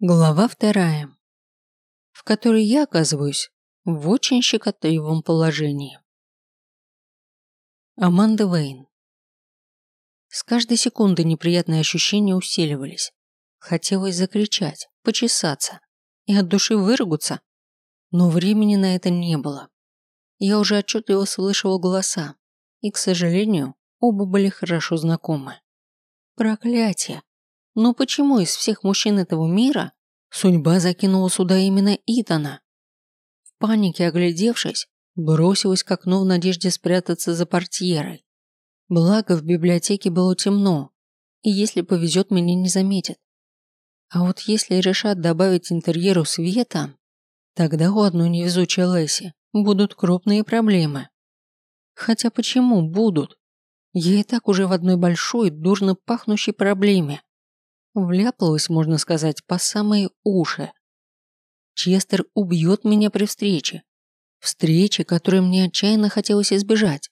Глава вторая, в которой я оказываюсь в очень щекотливом положении. Аманда Вейн. С каждой секунды неприятные ощущения усиливались. Хотелось закричать, почесаться и от души выругаться, но времени на это не было. Я уже отчетливо слышала голоса, и, к сожалению, оба были хорошо знакомы. Проклятие! Но почему из всех мужчин этого мира судьба закинула сюда именно Итана? В панике оглядевшись, бросилась к окну в надежде спрятаться за портьерой. Благо в библиотеке было темно, и если повезет, меня не заметят. А вот если решат добавить интерьеру света, тогда у одной невезучей Лэси будут крупные проблемы. Хотя почему будут? Я и так уже в одной большой, дурно пахнущей проблеме. Вляпалась, можно сказать, по самые уши. Честер убьет меня при встрече. Встрече, которой мне отчаянно хотелось избежать.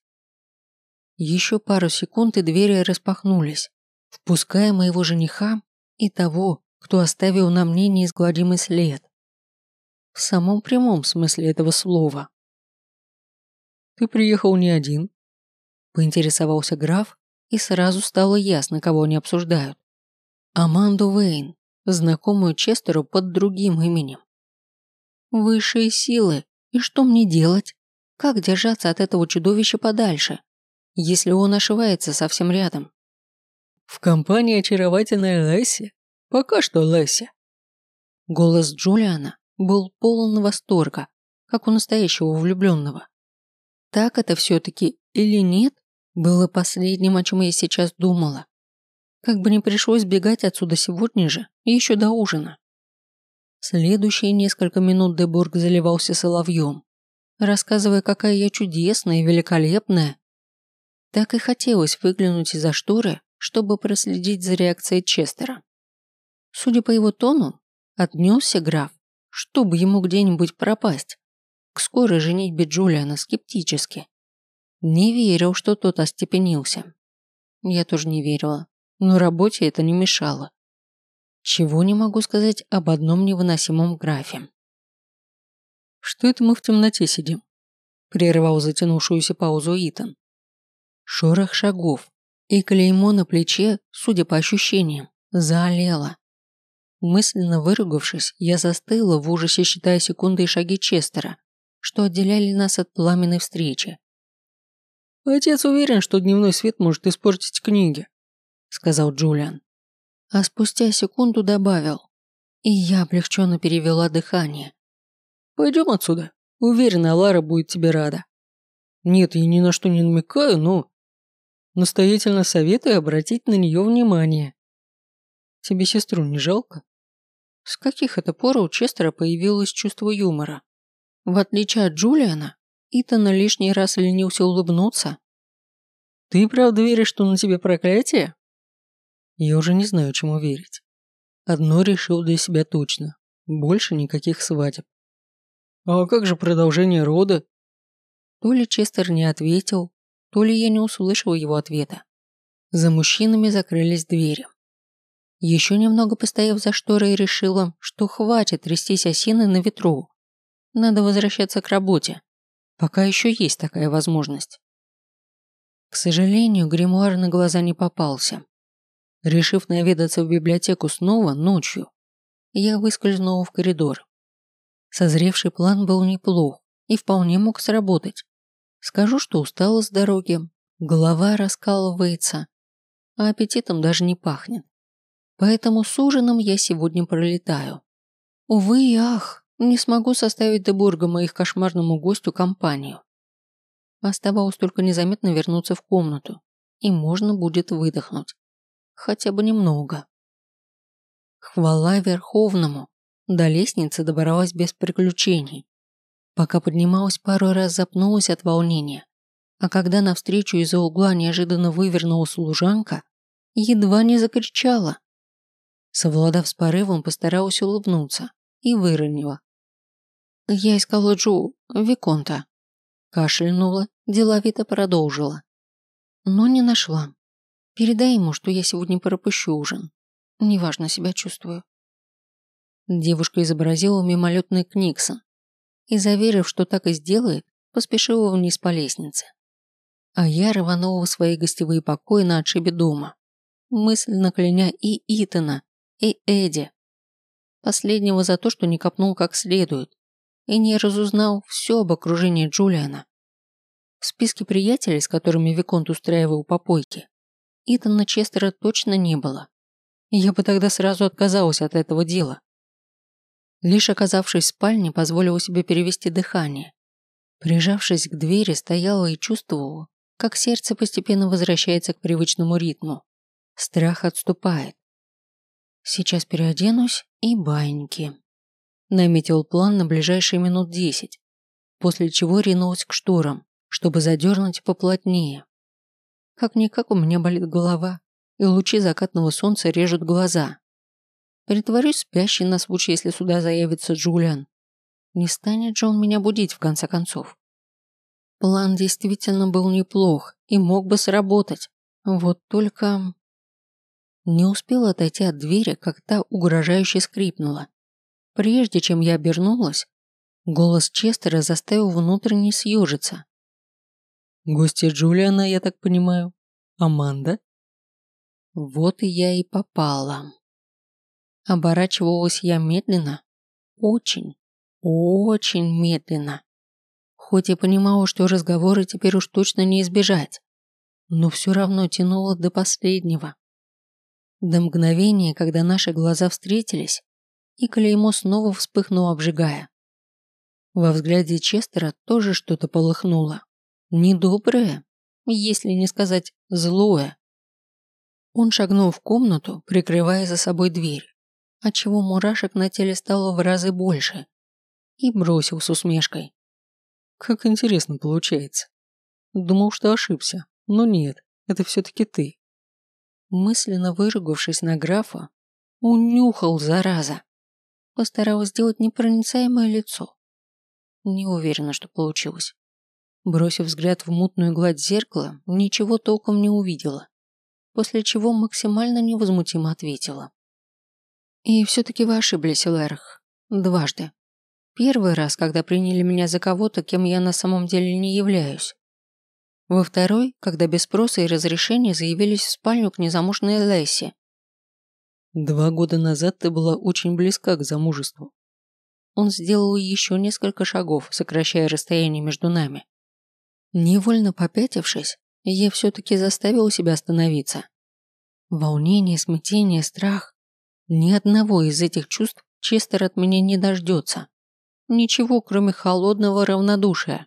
Еще пару секунд и двери распахнулись, впуская моего жениха и того, кто оставил на мне неизгладимый след. В самом прямом смысле этого слова. «Ты приехал не один?» Поинтересовался граф, и сразу стало ясно, кого они обсуждают. Аманду Вейн, знакомую Честеру под другим именем. Высшие силы, и что мне делать? Как держаться от этого чудовища подальше, если он ошивается совсем рядом? В компании очаровательной Лесси? Пока что Лесси. Голос Джулиана был полон восторга, как у настоящего влюбленного. Так это все-таки или нет, было последним, о чем я сейчас думала. Как бы не пришлось бегать отсюда сегодня же еще до ужина. Следующие несколько минут Дебург заливался соловьем, рассказывая, какая я чудесная и великолепная. Так и хотелось выглянуть из-за шторы, чтобы проследить за реакцией Честера. Судя по его тону, отнесся граф, чтобы ему где-нибудь пропасть, к скорой женитьбе Джулиана скептически. Не верил, что тот остепенился. Я тоже не верила но работе это не мешало. Чего не могу сказать об одном невыносимом графе. «Что это мы в темноте сидим?» – прервал затянувшуюся паузу Итан. Шорох шагов, и клеймо на плече, судя по ощущениям, заолело. Мысленно выругавшись, я застыла в ужасе, считая секунды и шаги Честера, что отделяли нас от пламенной встречи. «Отец уверен, что дневной свет может испортить книги», сказал Джулиан. А спустя секунду добавил. И я облегченно перевела дыхание. Пойдем отсюда. Уверена, Лара будет тебе рада. Нет, я ни на что не намекаю, но... Настоятельно советую обратить на нее внимание. Тебе сестру не жалко? С каких это пор у Честера появилось чувство юмора? В отличие от Джулиана, Итана лишний раз ленился улыбнуться. Ты правда веришь, что на тебе проклятие? Я уже не знаю, чему верить. Одно решил для себя точно. Больше никаких свадеб. А как же продолжение рода? То ли Честер не ответил, то ли я не услышал его ответа. За мужчинами закрылись двери. Еще немного постояв за шторой, решила, что хватит трястись осины на ветру. Надо возвращаться к работе, пока еще есть такая возможность. К сожалению, гримуар на глаза не попался. Решив наведаться в библиотеку снова ночью, я выскользнула в коридор. Созревший план был неплох и вполне мог сработать. Скажу, что устала с дороги, голова раскалывается, а аппетитом даже не пахнет. Поэтому с ужином я сегодня пролетаю. Увы и ах, не смогу составить Дебурга моих кошмарному гостю компанию. Оставалось только незаметно вернуться в комнату, и можно будет выдохнуть. Хотя бы немного. Хвала Верховному. До лестницы добралась без приключений. Пока поднималась, пару раз запнулась от волнения. А когда навстречу из-за угла неожиданно вывернула служанка, едва не закричала. Совладав с порывом, постаралась улыбнуться и выронила. «Я искала Джу, Виконта». Кашлянула, деловито продолжила. Но не нашла. Передай ему, что я сегодня пропущу ужин. Неважно себя чувствую. Девушка изобразила мимолетный книксон и, заверив, что так и сделает, поспешила вниз по лестнице. А я рванула в свои гостевые покои на отшибе дома, мысленно кляня и Итана, и Эдди. Последнего за то, что не копнул как следует и не разузнал все об окружении Джулиана. В списке приятелей, с которыми Виконт устраивал попойки, Итана Честера точно не было. Я бы тогда сразу отказалась от этого дела. Лишь оказавшись в спальне, позволила себе перевести дыхание. Прижавшись к двери, стояла и чувствовала, как сердце постепенно возвращается к привычному ритму. Страх отступает. Сейчас переоденусь и баньки. Наметил план на ближайшие минут десять, после чего ринулась к шторам, чтобы задернуть поплотнее. Как-никак у меня болит голова, и лучи закатного солнца режут глаза. Притворюсь спящей на случай, если сюда заявится Джулиан. Не станет же он меня будить, в конце концов. План действительно был неплох и мог бы сработать. Вот только... Не успела отойти от двери, как та угрожающе скрипнула. Прежде чем я обернулась, голос Честера заставил внутренне съежиться. Гостья Джулиана, я так понимаю. Аманда? Вот и я и попала. Оборачивалась я медленно. Очень, очень медленно. Хоть и понимала, что разговоры теперь уж точно не избежать, но все равно тянуло до последнего. До мгновения, когда наши глаза встретились, и клеймо снова вспыхнуло, обжигая. Во взгляде Честера тоже что-то полыхнуло. Недоброе, если не сказать злое. Он шагнул в комнату, прикрывая за собой дверь, отчего мурашек на теле стало в разы больше, и бросил с усмешкой. «Как интересно получается. Думал, что ошибся, но нет, это все-таки ты». Мысленно выругавшись на графа, унюхал, зараза. Постаралась сделать непроницаемое лицо. Не уверена, что получилось. Бросив взгляд в мутную гладь зеркала, ничего толком не увидела, после чего максимально невозмутимо ответила. И все-таки вы ошиблись, Лерх. Дважды. Первый раз, когда приняли меня за кого-то, кем я на самом деле не являюсь. Во второй, когда без спроса и разрешения заявились в спальню к незамужной Лесси. Два года назад ты была очень близка к замужеству. Он сделал еще несколько шагов, сокращая расстояние между нами. Невольно попятившись, я все-таки заставил себя остановиться. Волнение, смятение, страх. Ни одного из этих чувств Честер от меня не дождется. Ничего, кроме холодного равнодушия.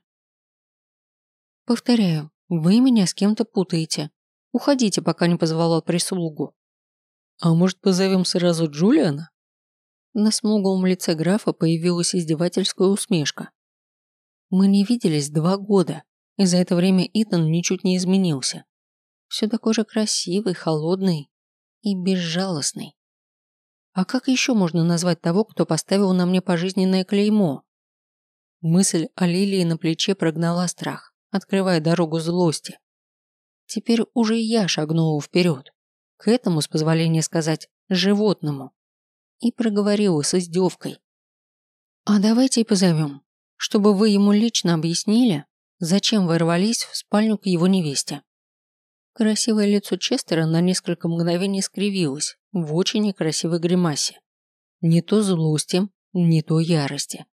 Повторяю, вы меня с кем-то путаете. Уходите, пока не позвала прислугу. А может, позовем сразу Джулиана? На смуглом лице графа появилась издевательская усмешка. Мы не виделись два года, и за это время Итан ничуть не изменился. Все такой же красивый, холодный и безжалостный. А как еще можно назвать того, кто поставил на мне пожизненное клеймо? Мысль о Лилии на плече прогнала страх, открывая дорогу злости. Теперь уже я шагнула вперед, к этому, с позволения сказать, животному, и проговорила с издевкой. «А давайте и позовем, чтобы вы ему лично объяснили, Зачем ворвались в спальню к его невесте? Красивое лицо Честера на несколько мгновений скривилось в очень некрасивой гримасе. Не то злости, не то ярости.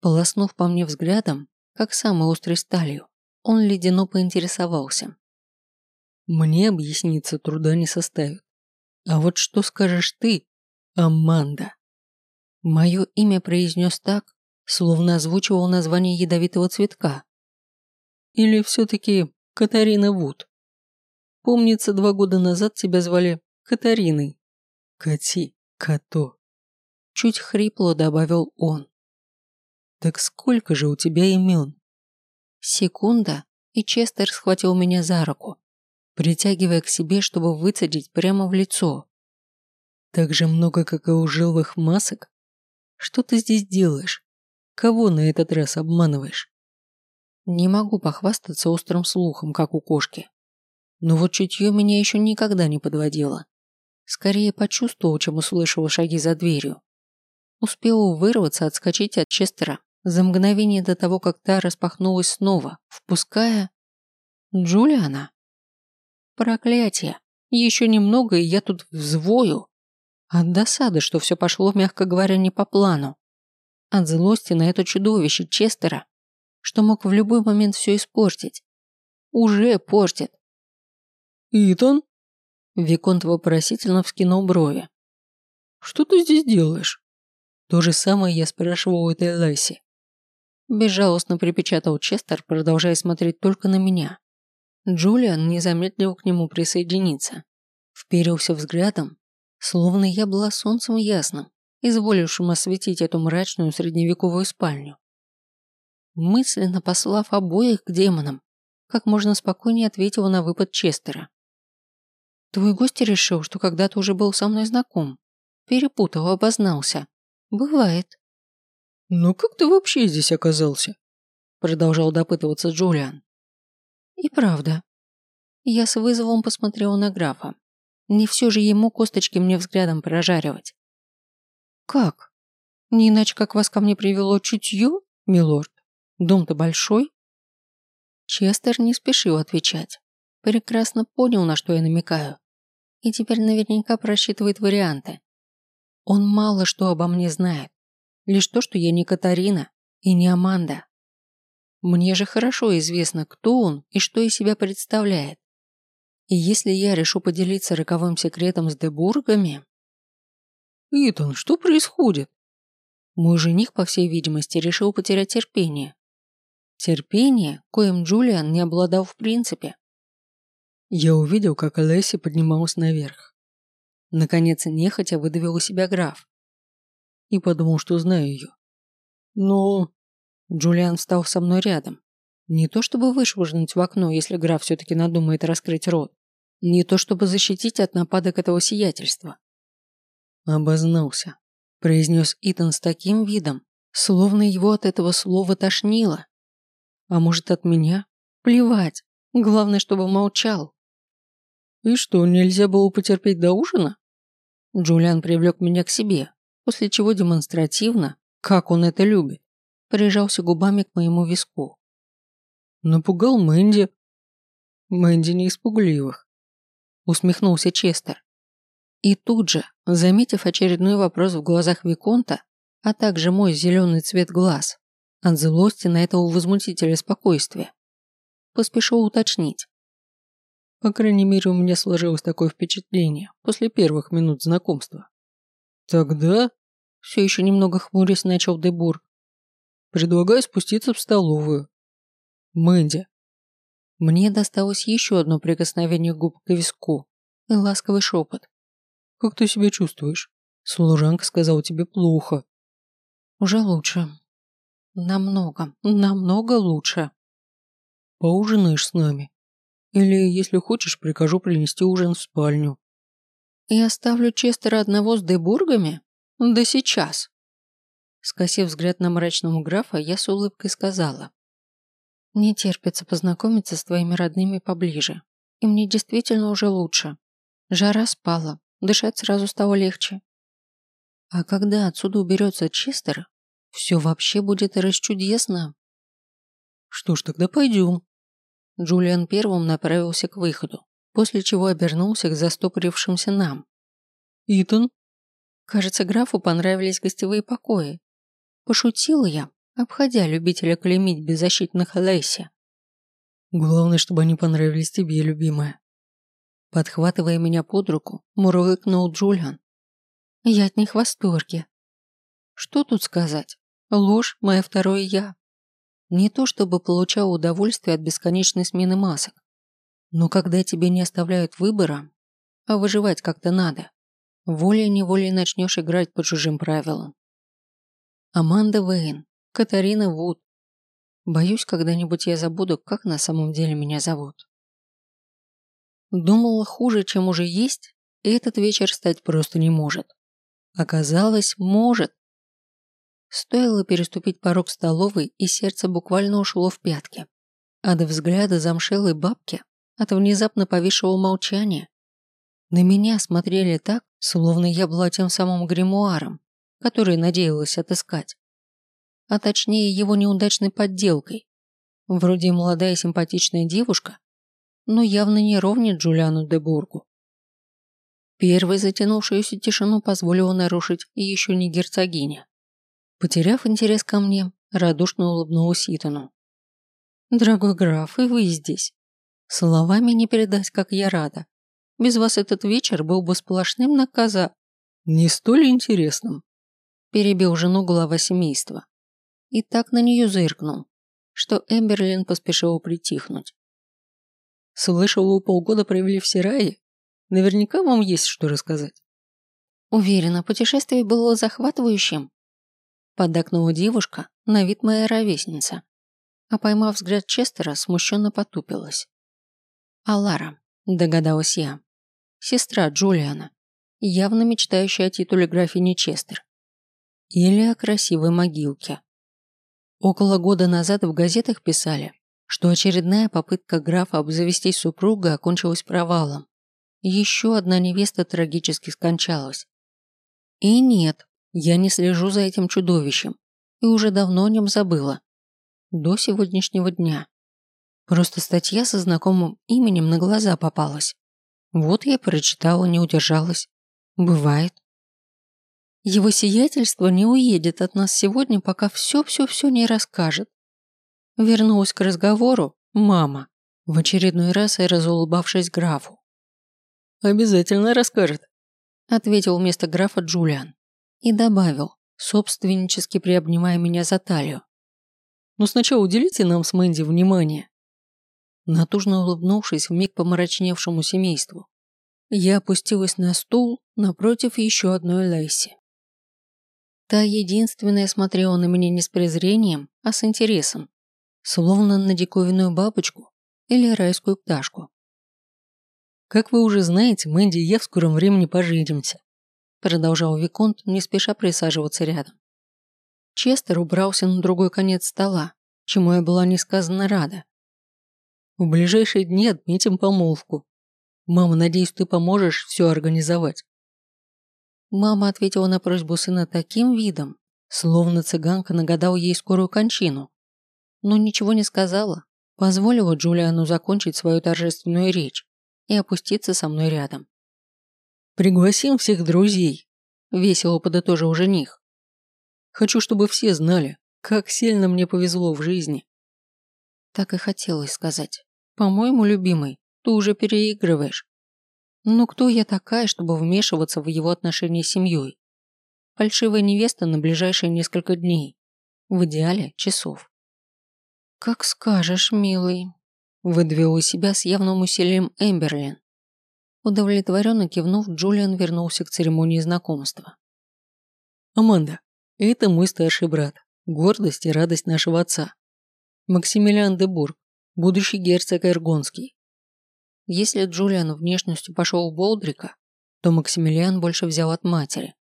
Полоснув по мне взглядом, как самой острой сталью, он ледяно поинтересовался. «Мне объясниться труда не составит. А вот что скажешь ты, Аманда?» Мое имя произнес так, словно озвучивал название ядовитого цветка, или все-таки Катарина Вуд? Помнится, два года назад тебя звали Катариной. Кати, Като. Чуть хрипло добавил он. Так сколько же у тебя имен? Секунда, и Честер схватил меня за руку, притягивая к себе, чтобы выцедить прямо в лицо. Так же много, как и у жилых масок? Что ты здесь делаешь? Кого на этот раз обманываешь? Не могу похвастаться острым слухом, как у кошки. Но вот чутье меня еще никогда не подводило. Скорее почувствовал, чем услышал шаги за дверью. Успела вырваться, отскочить от Честера за мгновение до того, как та распахнулась снова, впуская... Джулиана. Проклятие. Еще немного, и я тут взвою. От досады, что все пошло, мягко говоря, не по плану. От злости на это чудовище Честера, что мог в любой момент все испортить. Уже портит. «Итан?» Виконт вопросительно вскинул брови. «Что ты здесь делаешь?» То же самое я спрашивал у этой Лэйси. Безжалостно припечатал Честер, продолжая смотреть только на меня. Джулиан не замедлил к нему присоединиться. Вперился взглядом, словно я была солнцем ясным, изволившим осветить эту мрачную средневековую спальню. Мысленно послав обоих к демонам, как можно спокойнее ответила на выпад Честера. «Твой гость решил, что когда-то уже был со мной знаком. Перепутал, обознался. Бывает. «Но как ты вообще здесь оказался?» Продолжал допытываться Джулиан. И правда. Я с вызовом посмотрела на графа. Не все же ему косточки мне взглядом прожаривать. «Как? Не иначе, как вас ко мне привело чутье, милорд? Дом-то большой?» Честер не спешил отвечать. Прекрасно понял, на что я намекаю. И теперь наверняка просчитывает варианты. Он мало что обо мне знает. Лишь то, что я не Катарина и не Аманда. Мне же хорошо известно, кто он и что из себя представляет. И если я решу поделиться роковым секретом с Дебургами... «Итан, что происходит?» Мой жених, по всей видимости, решил потерять терпение. Терпение, коим Джулиан не обладал в принципе. Я увидел, как Лесси поднималась наверх. Наконец, нехотя выдавил у себя граф. И подумал, что знаю ее. Но... Джулиан встал со мной рядом. Не то чтобы вышвырнуть в окно, если граф все-таки надумает раскрыть рот. Не то чтобы защитить от нападок этого сиятельства. Обознался, произнес Итан с таким видом, словно его от этого слова тошнило. А может, от меня? Плевать. Главное, чтобы молчал. И что, нельзя было потерпеть до ужина? Джулиан привлек меня к себе, после чего демонстративно, как он это любит, прижался губами к моему виску. Напугал Мэнди. Мэнди не испугливых. Усмехнулся Честер. И тут же, заметив очередной вопрос в глазах Виконта, а также мой зеленый цвет глаз, от злости на этого возмутителя спокойствия, поспешил уточнить. По крайней мере, у меня сложилось такое впечатление после первых минут знакомства. Тогда, все еще немного хмурясь, начал Дебур. Предлагаю спуститься в столовую. Мэнди. Мне досталось еще одно прикосновение губ к виску и ласковый шепот. Как ты себя чувствуешь? Служанка сказала тебе плохо. Уже лучше. Намного, намного лучше. Поужинаешь с нами? Или, если хочешь, прикажу принести ужин в спальню. И оставлю Честера одного с Дебургами? Да сейчас. Скосив взгляд на мрачного графа, я с улыбкой сказала. Не терпится познакомиться с твоими родными поближе. И мне действительно уже лучше. Жара спала, дышать сразу стало легче. А когда отсюда уберется Честер, все вообще будет расчудесно. Что ж, тогда пойдем. Джулиан первым направился к выходу, после чего обернулся к застопорившимся нам. «Итан?» Кажется, графу понравились гостевые покои. Пошутила я, обходя любителя клеймить беззащитных Лейси. «Главное, чтобы они понравились тебе, любимая». Подхватывая меня под руку, мурлыкнул Джулиан. Я от них в восторге. Что тут сказать? Ложь – моя второе «я». Не то чтобы получал удовольствие от бесконечной смены масок, но когда тебе не оставляют выбора, а выживать как-то надо, волей-неволей начнешь играть по чужим правилам. Аманда Вейн, Катарина Вуд. Боюсь, когда-нибудь я забуду, как на самом деле меня зовут. Думала, хуже, чем уже есть, и этот вечер стать просто не может. Оказалось, может. Стоило переступить порог столовой, и сердце буквально ушло в пятки. До взгляда замшелой бабки от внезапно повисшего молчания на меня смотрели так, словно я была тем самым гримуаром, который надеялась отыскать. А точнее его неудачной подделкой. Вроде молодая симпатичная девушка, но явно не ровнит Джулиану де Бургу. Первой затянувшуюся тишину позволила нарушить еще не герцогиня. Потеряв интерес ко мне, радушно улыбнулась Итану. «Дорогой граф, и вы здесь. Словами не передать, как я рада. Без вас этот вечер был бы сплошным наказа...» «Не столь интересным», – перебил жену глава семейства. И так на нее зыркнул, что Эмберлин поспешил притихнуть. «Слышал, вы полгода провели в Сирае? Наверняка вам есть что рассказать». Уверена, путешествие было захватывающим. Поддакнула девушка, на вид моя ровесница. А поймав взгляд Честера, смущенно потупилась. Алара, догадалась я. Сестра Джулиана, явно мечтающая о титуле графини Честер. Или о красивой могилке. Около года назад в газетах писали, что очередная попытка графа обзавестись супругой окончилась провалом. Еще одна невеста трагически скончалась. И нет, я не слежу за этим чудовищем и уже давно о нем забыла. До сегодняшнего дня. Просто статья со знакомым именем на глаза попалась. Вот я прочитала, не удержалась. Бывает. Его сиятельство не уедет от нас сегодня, пока все-все-все не расскажет. Вернулась к разговору мама, в очередной раз и разулыбавшись графу. «Обязательно расскажет», ответил вместо графа Джулиан и добавил, собственнически приобнимая меня за талию. «Но сначала уделите нам с Мэнди внимание». Натужно улыбнувшись в миг помрачневшему семейству, я опустилась на стул напротив еще одной Лейси. Та единственная смотрела на меня не с презрением, а с интересом, словно на диковинную бабочку или райскую пташку. «Как вы уже знаете, Мэнди и я в скором времени поженимся продолжал Виконт, не спеша присаживаться рядом. Честер убрался на другой конец стола, чему я была несказанно рада. В ближайшие дни отметим помолвку. Мама, надеюсь, ты поможешь все организовать. Мама ответила на просьбу сына таким видом, словно цыганка нагадал ей скорую кончину. Но ничего не сказала, позволила Джулиану закончить свою торжественную речь и опуститься со мной рядом. Пригласим всех друзей, весело подытожил жених. Хочу, чтобы все знали, как сильно мне повезло в жизни. Так и хотелось сказать. По-моему, любимый, ты уже переигрываешь. Но кто я такая, чтобы вмешиваться в его отношения с семьей? Фальшивая невеста на ближайшие несколько дней. В идеале часов. Как скажешь, милый. Выдвинул из себя с явным усилием Эмберлин. Удовлетворенно кивнув, Джулиан вернулся к церемонии знакомства. «Аманда, это мой старший брат, гордость и радость нашего отца. Максимилиан де Бург, будущий герцог Эргонский. Если Джулиан внешностью пошел в Болдрика, то Максимилиан больше взял от матери.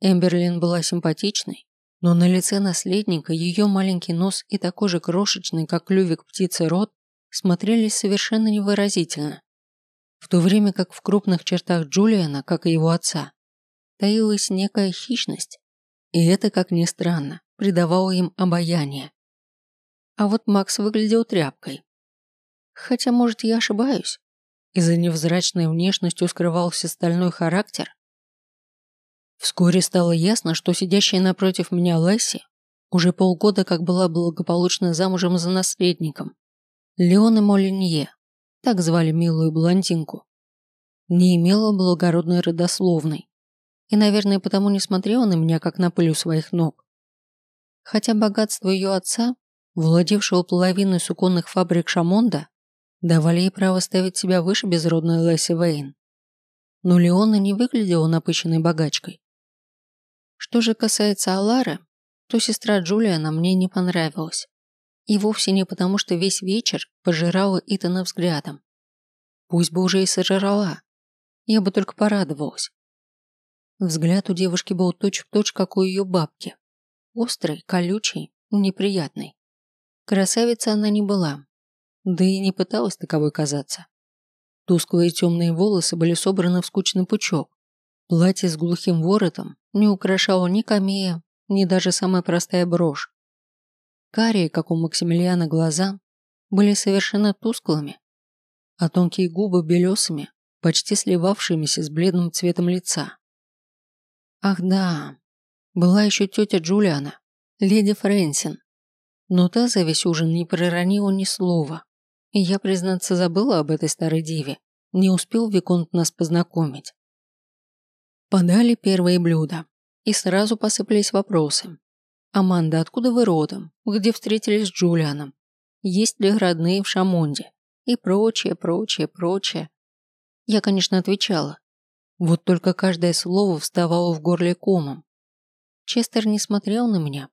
Эмберлин была симпатичной, но на лице наследника ее маленький нос и такой же крошечный, как клювик птицы рот, смотрелись совершенно невыразительно в то время как в крупных чертах Джулиана, как и его отца, таилась некая хищность, и это, как ни странно, придавало им обаяние. А вот Макс выглядел тряпкой. Хотя, может, я ошибаюсь, и за невзрачной внешностью скрывался стальной характер. Вскоре стало ясно, что сидящая напротив меня Лесси уже полгода как была благополучно замужем за наследником. Леона Молинье, так звали милую блондинку, не имела благородной родословной и, наверное, потому не смотрела на меня, как на пыль у своих ног. Хотя богатство ее отца, владевшего половиной суконных фабрик Шамонда, давали ей право ставить себя выше безродной Лесси Вейн. Но Леона не выглядела напыщенной богачкой. Что же касается Алары, то сестра Джулиана мне не понравилась. И вовсе не потому, что весь вечер пожирала Итана взглядом. Пусть бы уже и сожрала. Я бы только порадовалась. Взгляд у девушки был точь-в-точь, точь, как у ее бабки. Острый, колючий, неприятный. Красавица она не была. Да и не пыталась таковой казаться. Тусклые темные волосы были собраны в скучный пучок. Платье с глухим воротом не украшало ни камея, ни даже самая простая брошь. Карие, как у Максимилиана, глаза были совершенно тусклыми, а тонкие губы белесыми, почти сливавшимися с бледным цветом лица. Ах да, была еще тетя Джулиана, леди Фрэнсин. Но та за весь ужин не проронила ни слова. И я, признаться, забыла об этой старой деве. Не успел Виконт нас познакомить. Подали первые блюда. И сразу посыпались вопросы. «Аманда, откуда вы родом? Где встретились с Джулианом? Есть ли родные в Шамонде?» И прочее, прочее, прочее. Я, конечно, отвечала. Вот только каждое слово вставало в горле комом. Честер не смотрел на меня,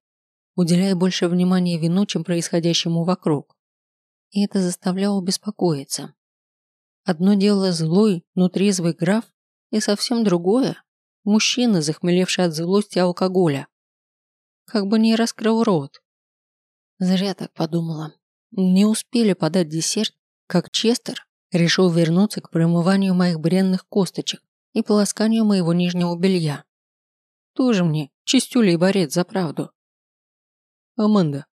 уделяя больше внимания вину, чем происходящему вокруг. И это заставляло беспокоиться. Одно дело злой, но трезвый граф, и совсем другое – мужчина, захмелевший от злости и алкоголя. Как бы не раскрыл рот. Зря так подумала. Не успели подать десерт, как Честер решил вернуться к промыванию моих бренных косточек и полосканию моего нижнего белья. Тоже мне чистюля и борец за правду. Аманда,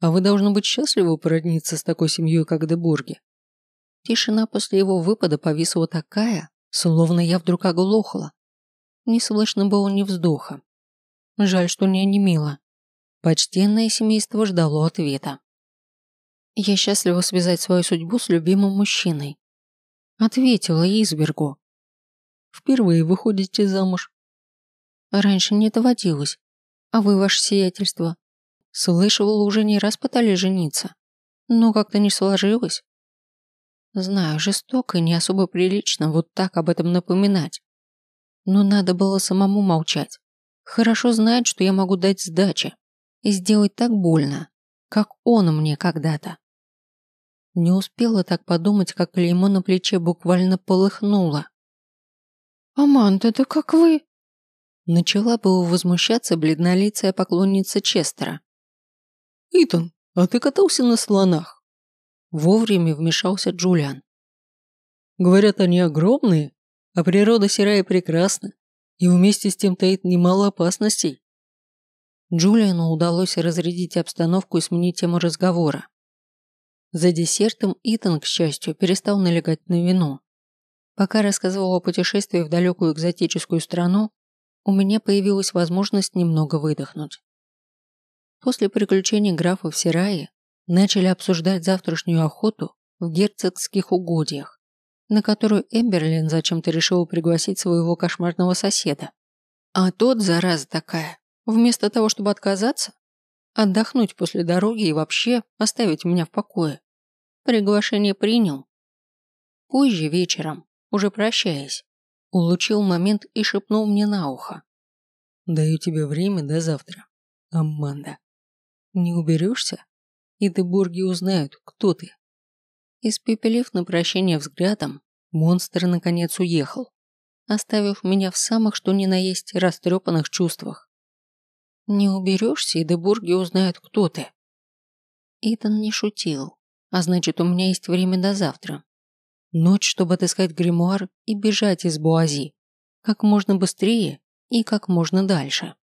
а вы должны быть счастливы породниться с такой семьей, как Дебурги. Тишина после его выпада повисла такая, словно я вдруг оглохла. Не слышно было ни вздоха. Жаль, что не онемело. Почтенное семейство ждало ответа. Я счастлива связать свою судьбу с любимым мужчиной. Ответила Избергу. Впервые выходите замуж. Раньше не доводилось. А вы, ваше сиятельство? Слышала, уже не раз пытались жениться. Но как-то не сложилось. Знаю, жестоко и не особо прилично вот так об этом напоминать. Но надо было самому молчать. Хорошо знать, что я могу дать сдачи и сделать так больно, как он мне когда-то. Не успела так подумать, как клеймо на плече буквально полыхнуло. «Аманда, да как вы?» Начала было возмущаться бледнолицая поклонница Честера. «Итан, а ты катался на слонах?» Вовремя вмешался Джулиан. «Говорят, они огромные, а природа серая и прекрасна, и вместе с тем таит немало опасностей». Джулиану удалось разрядить обстановку и сменить тему разговора. За десертом Итан, к счастью, перестал налегать на вино. Пока рассказывал о путешествии в далекую экзотическую страну, у меня появилась возможность немного выдохнуть. После приключений графа в Сирае начали обсуждать завтрашнюю охоту в герцогских угодьях, на которую Эмберлин зачем-то решил пригласить своего кошмарного соседа. А тот, зараза такая, вместо того, чтобы отказаться, отдохнуть после дороги и вообще оставить меня в покое, Приглашение принял. Позже вечером, уже прощаясь, улучил момент и шепнул мне на ухо. «Даю тебе время до завтра, Аманда. Не уберешься, и Дебурги узнают, кто ты». Испепелив на прощение взглядом, монстр наконец уехал, оставив меня в самых что ни на есть растрепанных чувствах. «Не уберешься, и Дебурги узнают, кто ты». Итан не шутил. А значит, у меня есть время до завтра. Ночь, чтобы отыскать гримуар и бежать из Буази. Как можно быстрее и как можно дальше.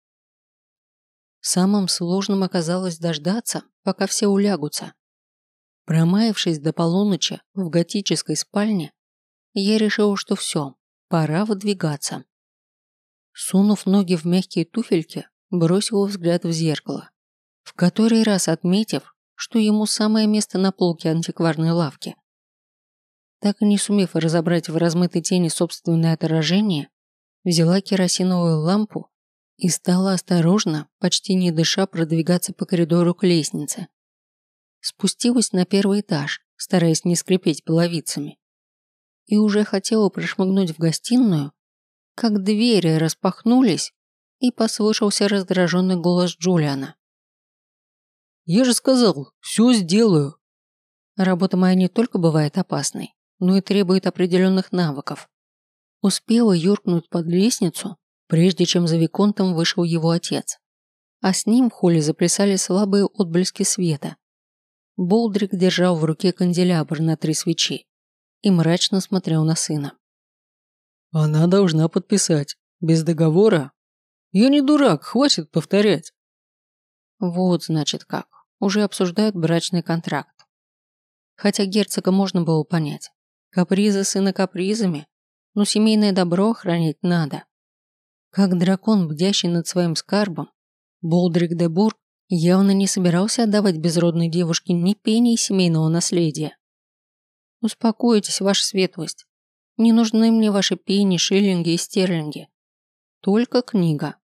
Самым сложным оказалось дождаться, пока все улягутся. Промаявшись до полуночи в готической спальне, я решил, что все, пора выдвигаться. Сунув ноги в мягкие туфельки, бросил взгляд в зеркало, в который раз отметив, что ему самое место на полке антикварной лавки. Так и не сумев разобрать в размытой тени собственное отражение, взяла керосиновую лампу и стала осторожно, почти не дыша, продвигаться по коридору к лестнице. Спустилась на первый этаж, стараясь не скрипеть половицами. И уже хотела прошмыгнуть в гостиную, как двери распахнулись, и послышался раздраженный голос Джулиана. Я же сказал, все сделаю. Работа моя не только бывает опасной, но и требует определенных навыков. Успела юркнуть под лестницу, прежде чем за Виконтом вышел его отец. А с ним в холле заплясали слабые отблески света. Болдрик держал в руке канделябр на три свечи и мрачно смотрел на сына. «Она должна подписать», Без договора? Я не дурак, хватит повторять. Вот, значит, как. Уже обсуждают брачный контракт. Хотя герцога можно было понять. Капризы сына капризами, но семейное добро охранять надо. Как дракон, бдящий над своим скарбом, Болдрик де Бург явно не собирался отдавать безродной девушке ни пени семейного наследия. Успокойтесь, ваша светлость. Не нужны мне ваши пени, шиллинги и стерлинги. Только книга.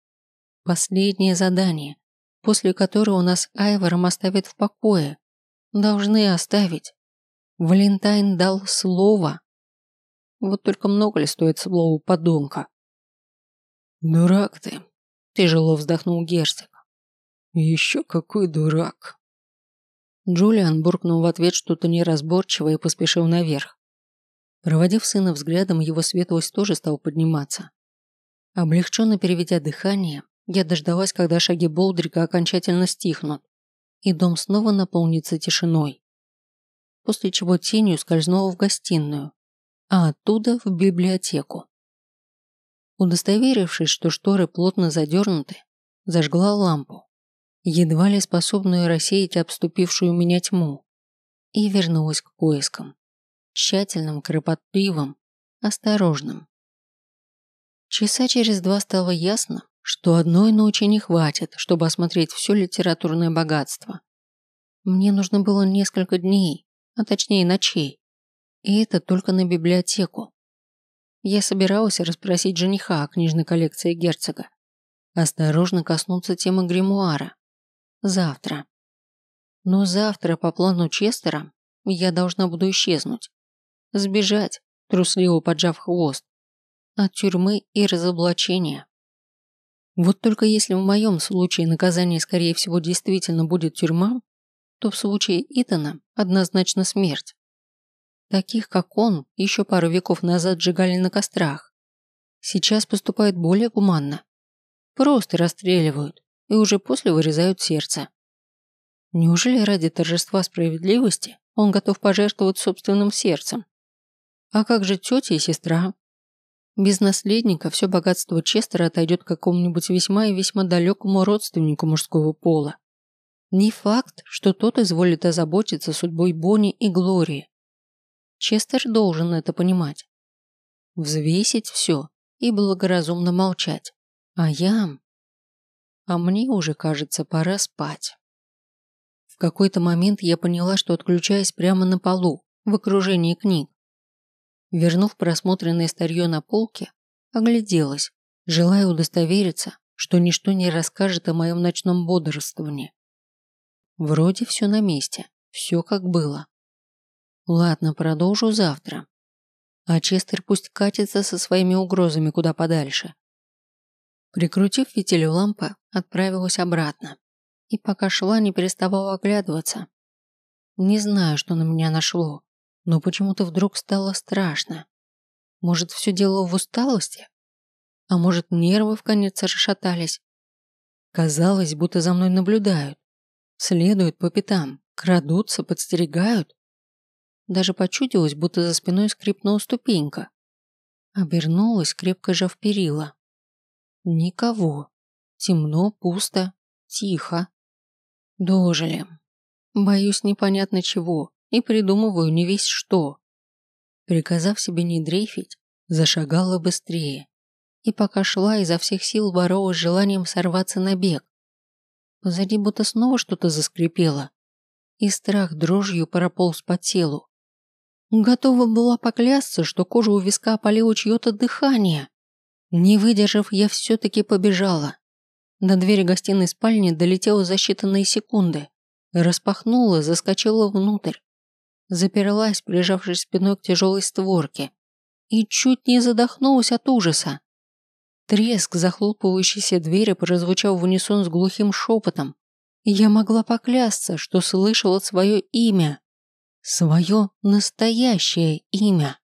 Последнее задание, после которого нас Айвором оставят в покое. Должны оставить. Валентайн дал слово. Вот только много ли стоит слово подонка? «Дурак ты», – тяжело вздохнул герцог. «Еще какой дурак». Джулиан буркнул в ответ что-то неразборчивое и поспешил наверх. Проводив сына взглядом, его светлость тоже стал подниматься. Облегченно переведя дыхание, я дождалась, когда шаги Болдрика окончательно стихнут, и дом снова наполнится тишиной. После чего тенью скользнула в гостиную, а оттуда в библиотеку. Удостоверившись, что шторы плотно задернуты, зажгла лампу, едва ли способную рассеять обступившую меня тьму, и вернулась к поискам тщательным, кропотливым, осторожным. Часа через два стало ясно, что одной ночи не хватит, чтобы осмотреть все литературное богатство. Мне нужно было несколько дней, а точнее ночей. И это только на библиотеку. Я собиралась расспросить жениха о книжной коллекции герцога. Осторожно коснуться темы гримуара. Завтра. Но завтра, по плану Честера, я должна буду исчезнуть. Сбежать, трусливо поджав хвост. От тюрьмы и разоблачения. Вот только если в моем случае наказание, скорее всего, действительно будет тюрьма, то в случае Итана однозначно смерть. Таких, как он, еще пару веков назад сжигали на кострах. Сейчас поступают более гуманно. Просто расстреливают и уже после вырезают сердце. Неужели ради торжества справедливости он готов пожертвовать собственным сердцем? А как же тетя и сестра? Без наследника все богатство Честера отойдет какому-нибудь весьма и весьма далекому родственнику мужского пола. Не факт, что тот изволит озаботиться судьбой Бонни и Глории. Честер должен это понимать. Взвесить все и благоразумно молчать. А я... А мне уже, кажется, пора спать. В какой-то момент я поняла, что отключаюсь прямо на полу, в окружении книг. Вернув просмотренное старье на полке, огляделась, желая удостовериться, что ничто не расскажет о моем ночном бодрствовании. Вроде все на месте, все как было. Ладно, продолжу завтра. А Честер пусть катится со своими угрозами куда подальше. Прикрутив фитиль лампы, отправилась обратно. И пока шла, не переставала оглядываться. Не знаю, что на меня нашло но почему-то вдруг стало страшно. Может, все дело в усталости? А может, нервы в конец расшатались? Казалось, будто за мной наблюдают. Следуют по пятам, крадутся, подстерегают. Даже почудилось, будто за спиной скрипнула ступенька. Обернулась, крепко жав перила. Никого. Темно, пусто, тихо. Дожили. Боюсь непонятно чего и придумываю не весь что. Приказав себе не дрейфить, зашагала быстрее. И пока шла, изо всех сил боролась с желанием сорваться на бег. Позади будто снова что-то заскрипело, и страх дрожью прополз по телу. Готова была поклясться, что кожу у виска опалило чье-то дыхание. Не выдержав, я все-таки побежала. До двери гостиной спальни долетела за считанные секунды. Распахнула, заскочила внутрь заперлась, прижавшись спиной к тяжелой створке, и чуть не задохнулась от ужаса. Треск захлопывающейся двери прозвучал в унисон с глухим шепотом. Я могла поклясться, что слышала свое имя. Свое настоящее имя.